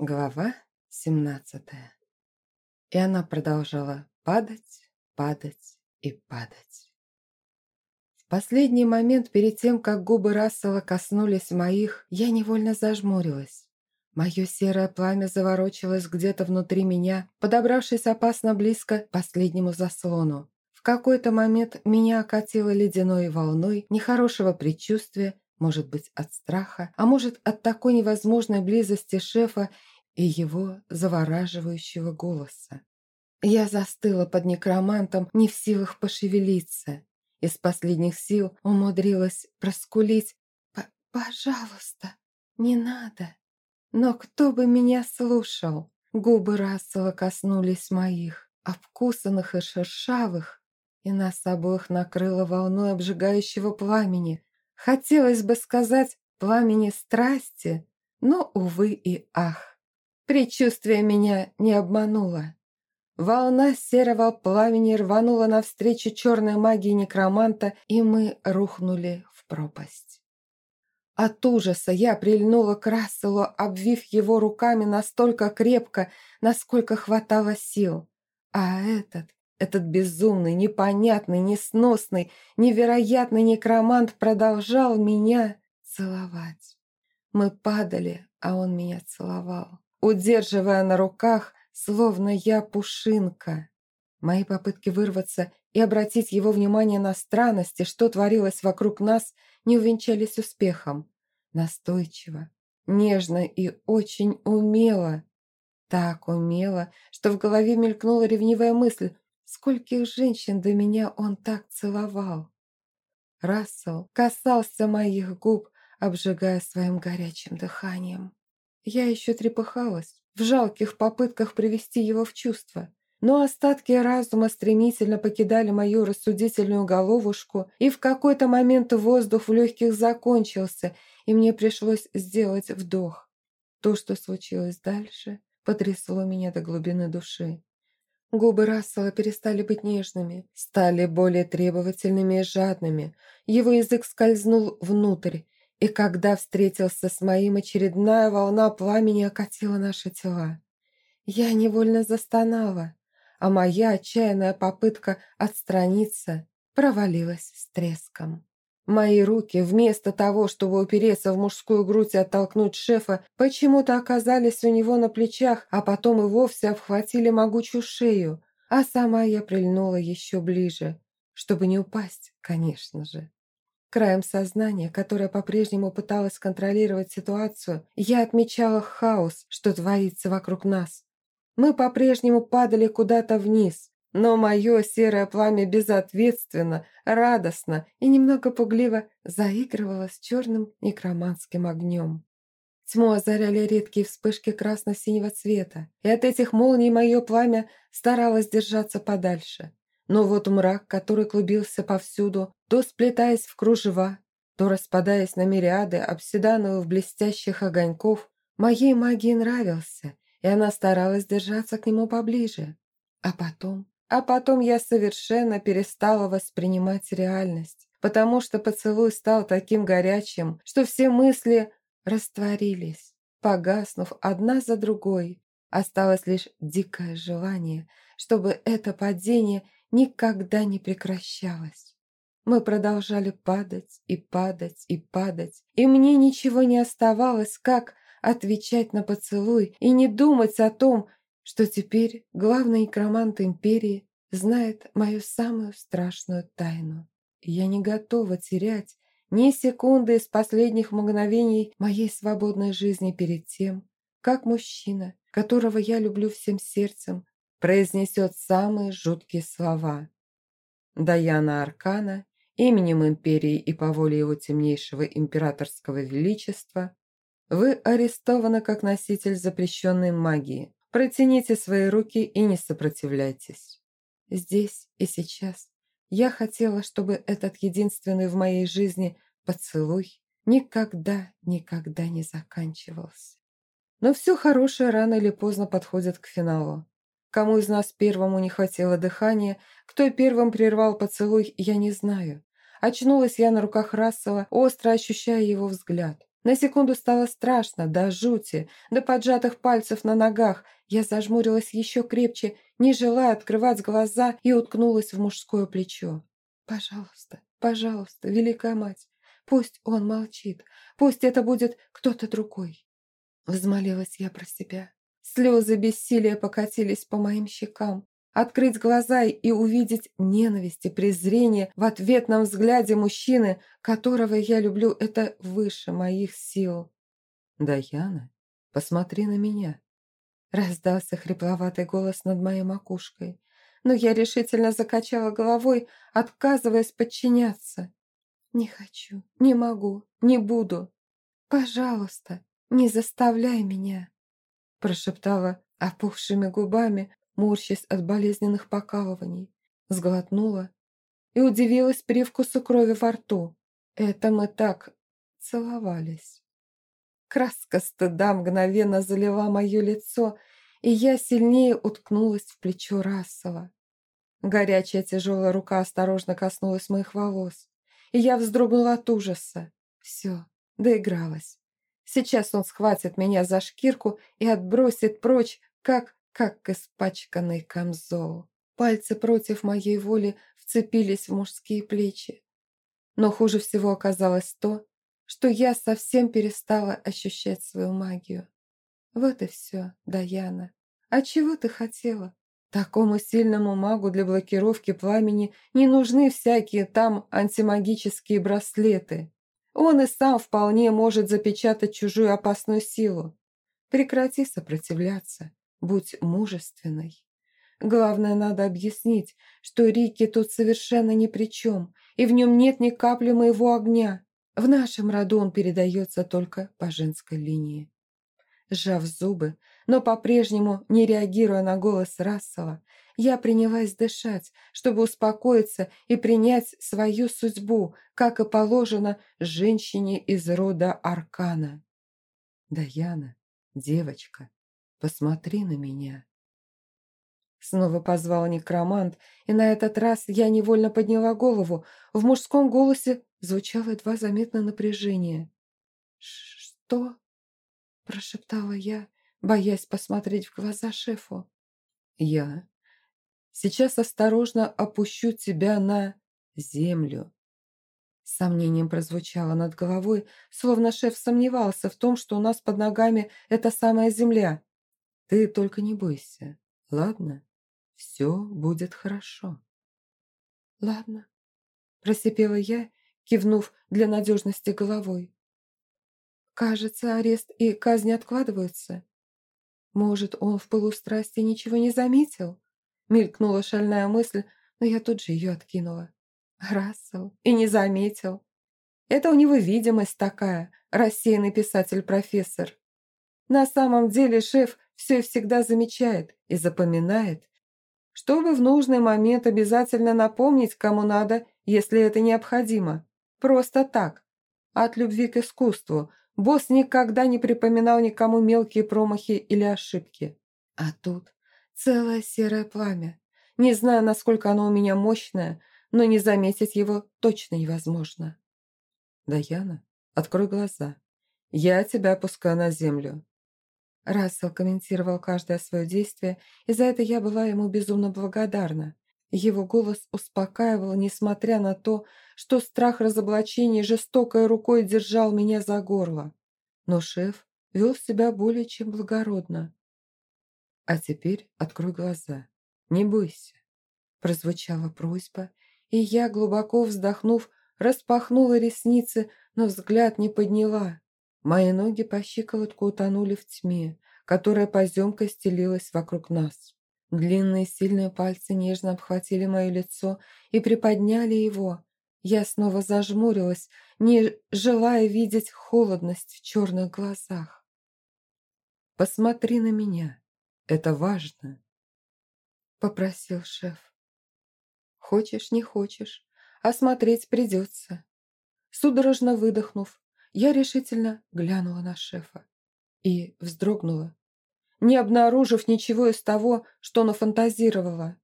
Глава 17 И она продолжала падать, падать и падать. В последний момент, перед тем, как губы Рассела коснулись моих, я невольно зажмурилась. Мое серое пламя заворочилось где-то внутри меня, подобравшись опасно близко к последнему заслону. В какой-то момент меня окатило ледяной волной нехорошего предчувствия, может быть, от страха, а может, от такой невозможной близости шефа и его завораживающего голоса. Я застыла под некромантом, не в силах пошевелиться. Из последних сил умудрилась проскулить «Пожалуйста, не надо». Но кто бы меня слушал? Губы Рассела коснулись моих, обкусанных и шершавых, и нас обоих накрыло волной обжигающего пламени, Хотелось бы сказать пламени страсти, но, увы и ах. Предчувствие меня не обмануло. Волна серого пламени рванула навстречу черной магии некроманта, и мы рухнули в пропасть. От ужаса я прильнула к Расселу, обвив его руками настолько крепко, насколько хватало сил. А этот этот безумный, непонятный, несносный, невероятный некромант продолжал меня целовать. Мы падали, а он меня целовал, удерживая на руках, словно я пушинка. Мои попытки вырваться и обратить его внимание на странности, что творилось вокруг нас, не увенчались успехом. Настойчиво, нежно и очень умело. Так умело, что в голове мелькнула ревнивая мысль, Скольких женщин до меня он так целовал. Рассел касался моих губ, обжигая своим горячим дыханием. Я еще трепыхалась в жалких попытках привести его в чувство, но остатки разума стремительно покидали мою рассудительную головушку, и в какой-то момент воздух в легких закончился, и мне пришлось сделать вдох. То, что случилось дальше, потрясло меня до глубины души. Губы Рассела перестали быть нежными, стали более требовательными и жадными. Его язык скользнул внутрь, и когда встретился с моим, очередная волна пламени окатила наши тела. Я невольно застонала, а моя отчаянная попытка отстраниться провалилась с треском. Мои руки, вместо того, чтобы упереться в мужскую грудь и оттолкнуть шефа, почему-то оказались у него на плечах, а потом и вовсе обхватили могучую шею, а сама я прильнула еще ближе, чтобы не упасть, конечно же. Краем сознания, которое по-прежнему пыталось контролировать ситуацию, я отмечала хаос, что творится вокруг нас. Мы по-прежнему падали куда-то вниз, но мое серое пламя безответственно, радостно и немного пугливо заигрывало с черным некроманским огнем. Тьму озаряли редкие вспышки красно-синего цвета, и от этих молний мое пламя старалось держаться подальше. Но вот мрак, который клубился повсюду, то сплетаясь в кружева, то распадаясь на мириады обседановых блестящих огоньков, моей магии нравился, и она старалась держаться к нему поближе. А потом а потом я совершенно перестала воспринимать реальность, потому что поцелуй стал таким горячим, что все мысли растворились, погаснув одна за другой. Осталось лишь дикое желание, чтобы это падение никогда не прекращалось. Мы продолжали падать и падать и падать, и мне ничего не оставалось, как отвечать на поцелуй и не думать о том, что теперь главный некромант империи знает мою самую страшную тайну. Я не готова терять ни секунды из последних мгновений моей свободной жизни перед тем, как мужчина, которого я люблю всем сердцем, произнесет самые жуткие слова. Даяна Аркана, именем империи и по воле его темнейшего императорского величества, вы арестованы как носитель запрещенной магии. Протяните свои руки и не сопротивляйтесь. Здесь и сейчас я хотела, чтобы этот единственный в моей жизни поцелуй никогда, никогда не заканчивался. Но все хорошее рано или поздно подходит к финалу. Кому из нас первому не хватило дыхания, кто первым прервал поцелуй, я не знаю. Очнулась я на руках Рассела, остро ощущая его взгляд. На секунду стало страшно, до жути, до поджатых пальцев на ногах. Я зажмурилась еще крепче, не желая открывать глаза и уткнулась в мужское плечо. «Пожалуйста, пожалуйста, великая мать, пусть он молчит, пусть это будет кто-то другой». Взмолилась я про себя. Слезы бессилия покатились по моим щекам. Открыть глаза и увидеть ненависть и презрение в ответном взгляде мужчины, которого я люблю, это выше моих сил. «Даяна, посмотри на меня», — раздался хрипловатый голос над моей макушкой. Но я решительно закачала головой, отказываясь подчиняться. «Не хочу, не могу, не буду. Пожалуйста, не заставляй меня», — прошептала опухшими губами, морщась от болезненных покалываний, сглотнула и удивилась привкусу крови во рту. Это мы так целовались. Краска стыда мгновенно залила мое лицо, и я сильнее уткнулась в плечо Рассела. Горячая тяжелая рука осторожно коснулась моих волос, и я вздрогнула от ужаса. Все, доигралась. Сейчас он схватит меня за шкирку и отбросит прочь, как как испачканный камзол. Пальцы против моей воли вцепились в мужские плечи. Но хуже всего оказалось то, что я совсем перестала ощущать свою магию. Вот и все, Даяна. А чего ты хотела? Такому сильному магу для блокировки пламени не нужны всякие там антимагические браслеты. Он и сам вполне может запечатать чужую опасную силу. Прекрати сопротивляться. Будь мужественной. Главное, надо объяснить, что Рики тут совершенно ни при чем, и в нем нет ни капли моего огня. В нашем роду он передается только по женской линии. Сжав зубы, но по-прежнему не реагируя на голос Рассела, я принялась дышать, чтобы успокоиться и принять свою судьбу, как и положено женщине из рода Аркана. «Даяна, девочка, Посмотри на меня». Снова позвал некромант, и на этот раз я невольно подняла голову. В мужском голосе звучало едва заметное напряжение. «Что?» – прошептала я, боясь посмотреть в глаза шефу. «Я сейчас осторожно опущу тебя на землю». Сомнением прозвучало над головой, словно шеф сомневался в том, что у нас под ногами эта самая земля. Ты только не бойся, ладно? Все будет хорошо. Ладно, просипела я, кивнув для надежности головой. Кажется, арест и казнь откладываются. Может, он в полустрасти ничего не заметил? Мелькнула шальная мысль, но я тут же ее откинула. Рассел и не заметил. Это у него видимость такая, рассеянный писатель-профессор. На самом деле шеф все всегда замечает и запоминает, чтобы в нужный момент обязательно напомнить, кому надо, если это необходимо. Просто так. От любви к искусству босс никогда не припоминал никому мелкие промахи или ошибки. А тут целое серое пламя. Не знаю, насколько оно у меня мощное, но не заметить его точно невозможно. «Даяна, открой глаза. Я тебя опускаю на землю. Рассел комментировал каждое свое действие, и за это я была ему безумно благодарна. Его голос успокаивал, несмотря на то, что страх разоблачения жестокой рукой держал меня за горло. Но шеф вел себя более чем благородно. «А теперь открой глаза. Не бойся», – прозвучала просьба, и я, глубоко вздохнув, распахнула ресницы, но взгляд не подняла. Мои ноги по щиколотку утонули в тьме, которая поземкой стелилась вокруг нас. Длинные сильные пальцы нежно обхватили мое лицо и приподняли его. Я снова зажмурилась, не желая видеть холодность в черных глазах. «Посмотри на меня, это важно», — попросил шеф. «Хочешь, не хочешь, а смотреть придется». Судорожно выдохнув, я решительно глянула на шефа и вздрогнула, не обнаружив ничего из того, что нафантазировала.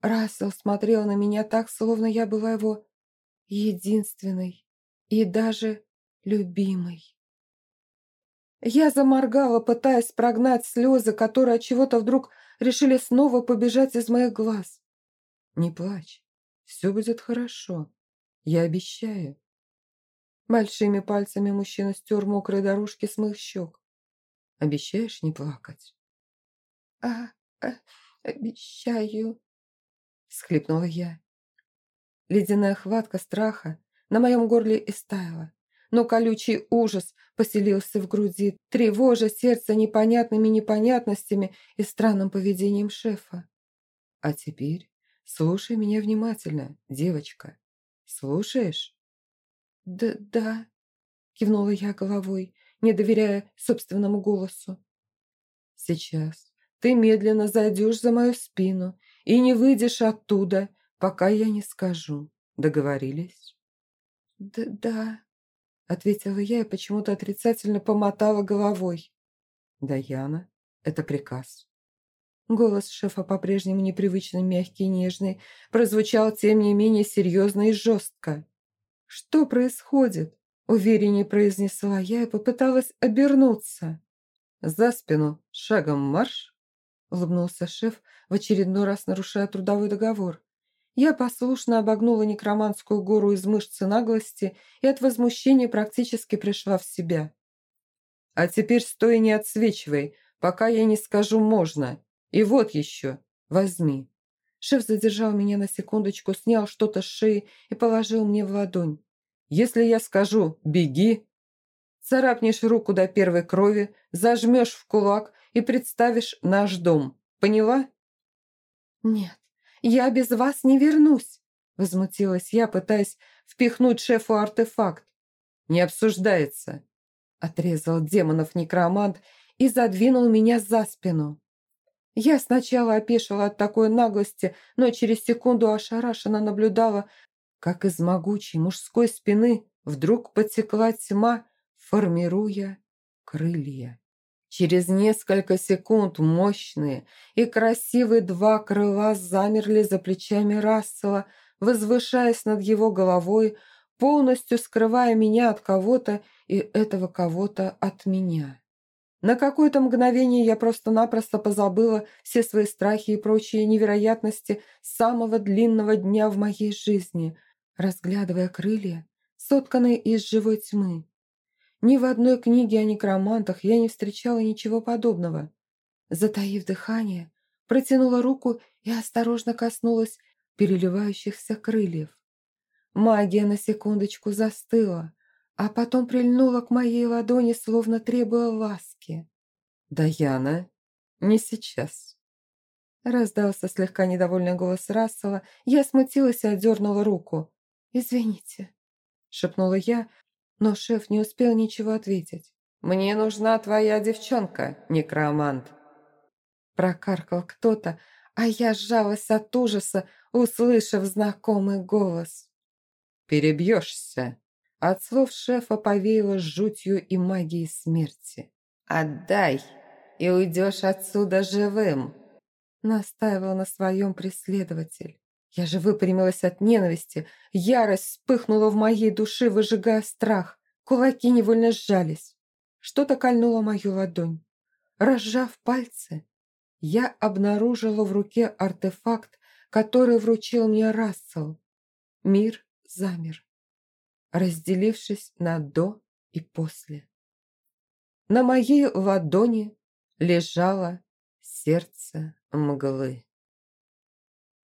Рассел смотрел на меня так, словно я была его единственной и даже любимой. Я заморгала, пытаясь прогнать слезы, которые от чего-то вдруг решили снова побежать из моих глаз. «Не плачь, все будет хорошо, я обещаю». Большими пальцами мужчина стер мокрые дорожки с моих щек. «Обещаешь не плакать?» «А, а обещаю», — схлипнула я. Ледяная хватка страха на моем горле истаяла, но колючий ужас поселился в груди, тревожа сердце непонятными непонятностями и странным поведением шефа. «А теперь слушай меня внимательно, девочка. Слушаешь?» «Да, да», – кивнула я головой, не доверяя собственному голосу. «Сейчас ты медленно зайдешь за мою спину и не выйдешь оттуда, пока я не скажу. Договорились?» «Да, да», – ответила я и почему-то отрицательно помотала головой. «Даяна, это приказ». Голос шефа по-прежнему непривычно мягкий и нежный, прозвучал тем не менее серьезно и жестко. «Что происходит?» – увереннее произнесла я и попыталась обернуться. «За спину, шагом марш!» – улыбнулся шеф, в очередной раз нарушая трудовой договор. Я послушно обогнула некроманскую гору из мышц и наглости и от возмущения практически пришла в себя. «А теперь стой и не отсвечивай, пока я не скажу «можно». И вот еще, возьми». Шеф задержал меня на секундочку, снял что-то с шеи и положил мне в ладонь. «Если я скажу «беги», царапнешь руку до первой крови, зажмешь в кулак и представишь наш дом. Поняла?» «Нет, я без вас не вернусь», – возмутилась я, пытаясь впихнуть шефу артефакт. «Не обсуждается», – отрезал демонов некромант и задвинул меня за спину. Я сначала опешила от такой наглости, но через секунду ошарашенно наблюдала, как из могучей мужской спины вдруг потекла тьма, формируя крылья. Через несколько секунд мощные и красивые два крыла замерли за плечами Рассела, возвышаясь над его головой, полностью скрывая меня от кого-то и этого кого-то от меня. На какое-то мгновение я просто-напросто позабыла все свои страхи и прочие невероятности самого длинного дня в моей жизни, разглядывая крылья, сотканные из живой тьмы. Ни в одной книге о некромантах я не встречала ничего подобного. Затаив дыхание, протянула руку и осторожно коснулась переливающихся крыльев. Магия на секундочку застыла, а потом прильнула к моей ладони, словно требуя ласки. «Даяна, не сейчас!» Раздался слегка недовольный голос Рассела. Я смутилась и отдернула руку. «Извините», — шепнула я, но шеф не успел ничего ответить. «Мне нужна твоя девчонка, некромант!» Прокаркал кто-то, а я сжалась от ужаса, услышав знакомый голос. «Перебьешься!» От слов шефа повеяло жутью и магией смерти. «Отдай, и уйдешь отсюда живым!» Настаивал на своем преследователь. Я же выпрямилась от ненависти. Ярость вспыхнула в моей душе, выжигая страх. Кулаки невольно сжались. Что-то кольнуло мою ладонь. Разжав пальцы, я обнаружила в руке артефакт, который вручил мне Рассел. Мир замер разделившись на «до» и «после». На моей ладони лежало сердце мглы.